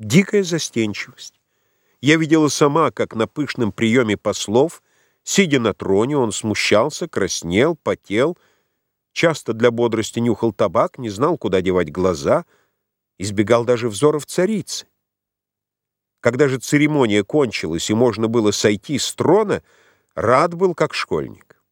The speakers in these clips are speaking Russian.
Дикая застенчивость. Я видела сама, как на пышном приеме послов, сидя на троне, он смущался, краснел, потел, часто для бодрости нюхал табак, не знал, куда девать глаза, избегал даже взоров царицы. Когда же церемония кончилась и можно было сойти с трона, рад был как школьник.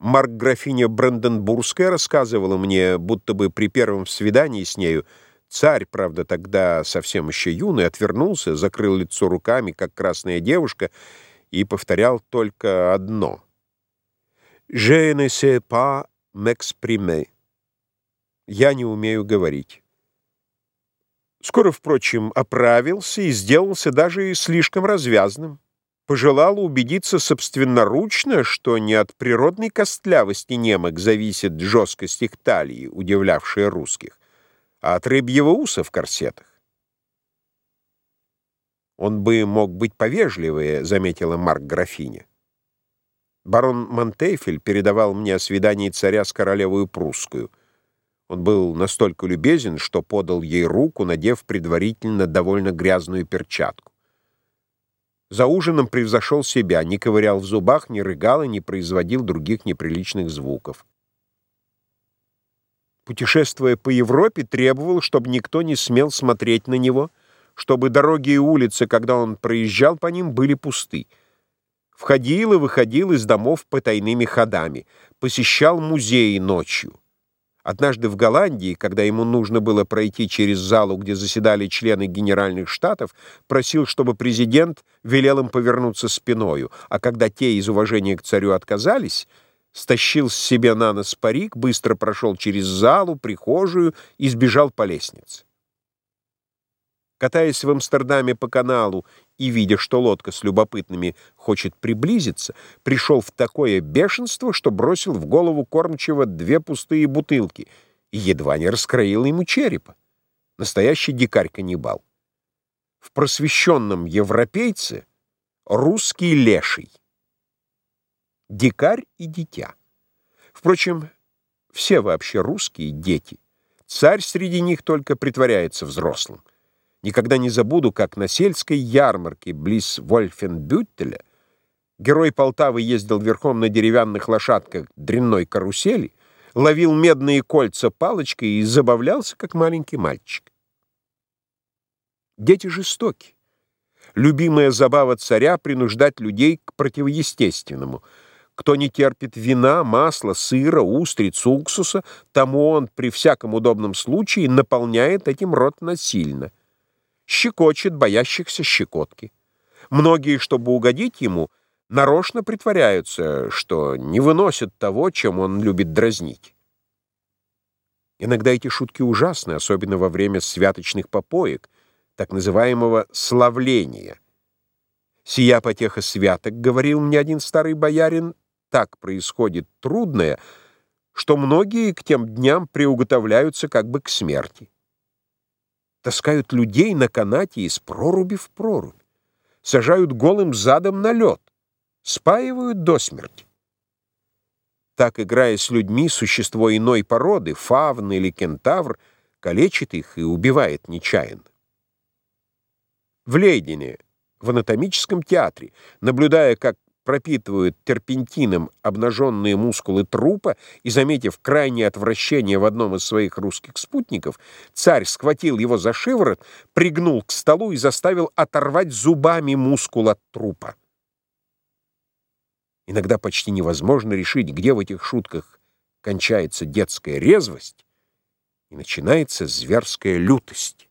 Марк-графиня Бранденбургская рассказывала мне, будто бы при первом свидании с нею Царь, правда, тогда совсем еще юный, отвернулся, закрыл лицо руками, как красная девушка, и повторял только одно. «Je ne sais pas m'exprimer». «Я не умею говорить». Скоро, впрочем, оправился и сделался даже слишком развязным. Пожелал убедиться собственноручно, что не от природной костлявости немок зависит жесткость их талии, удивлявшая русских, а от рыбьего уса в корсетах. «Он бы мог быть повежливее», — заметила Марк графиня. Барон Монтейфель передавал мне о свидании царя с королевою прусскую. Он был настолько любезен, что подал ей руку, надев предварительно довольно грязную перчатку. За ужином превзошел себя, не ковырял в зубах, не рыгал и не производил других неприличных звуков путешествуя по Европе, требовал, чтобы никто не смел смотреть на него, чтобы дороги и улицы, когда он проезжал по ним, были пусты. Входил и выходил из домов потайными ходами, посещал музеи ночью. Однажды в Голландии, когда ему нужно было пройти через залу, где заседали члены Генеральных Штатов, просил, чтобы президент велел им повернуться спиною, а когда те из уважения к царю отказались, стащил с себя на нос парик, быстро прошел через залу, прихожую и сбежал по лестнице. Катаясь в Амстердаме по каналу и видя, что лодка с любопытными хочет приблизиться, пришел в такое бешенство, что бросил в голову кормчего две пустые бутылки и едва не раскроил ему черепа. Настоящий дикарь-каннибал. В просвещенном европейце русский леший дикарь и дитя. Впрочем, все вообще русские дети. Царь среди них только притворяется взрослым. Никогда не забуду, как на сельской ярмарке близ Вольфенбюттеля герой Полтавы ездил верхом на деревянных лошадках дрянной карусели, ловил медные кольца палочкой и забавлялся, как маленький мальчик. Дети жестоки. Любимая забава царя — принуждать людей к противоестественному — кто не терпит вина, масла, сыра, устриц, уксуса, тому он при всяком удобном случае наполняет этим рот насильно. Щекочет боящихся щекотки. Многие, чтобы угодить ему, нарочно притворяются, что не выносят того, чем он любит дразнить. Иногда эти шутки ужасны, особенно во время святочных попоек, так называемого «славления». «Сия потеха святок», — говорил мне один старый боярин, так происходит трудное, что многие к тем дням приуготовляются как бы к смерти. Таскают людей на канате из проруби в прорубь, сажают голым задом на лед, спаивают до смерти. Так, играя с людьми, существо иной породы, фавн или кентавр, калечит их и убивает нечаянно. В Лейдене, в анатомическом театре, наблюдая, как пропитывают терпентином обнаженные мускулы трупа, и, заметив крайнее отвращение в одном из своих русских спутников, царь схватил его за шиворот, пригнул к столу и заставил оторвать зубами мускул от трупа. Иногда почти невозможно решить, где в этих шутках кончается детская резвость и начинается зверская лютость.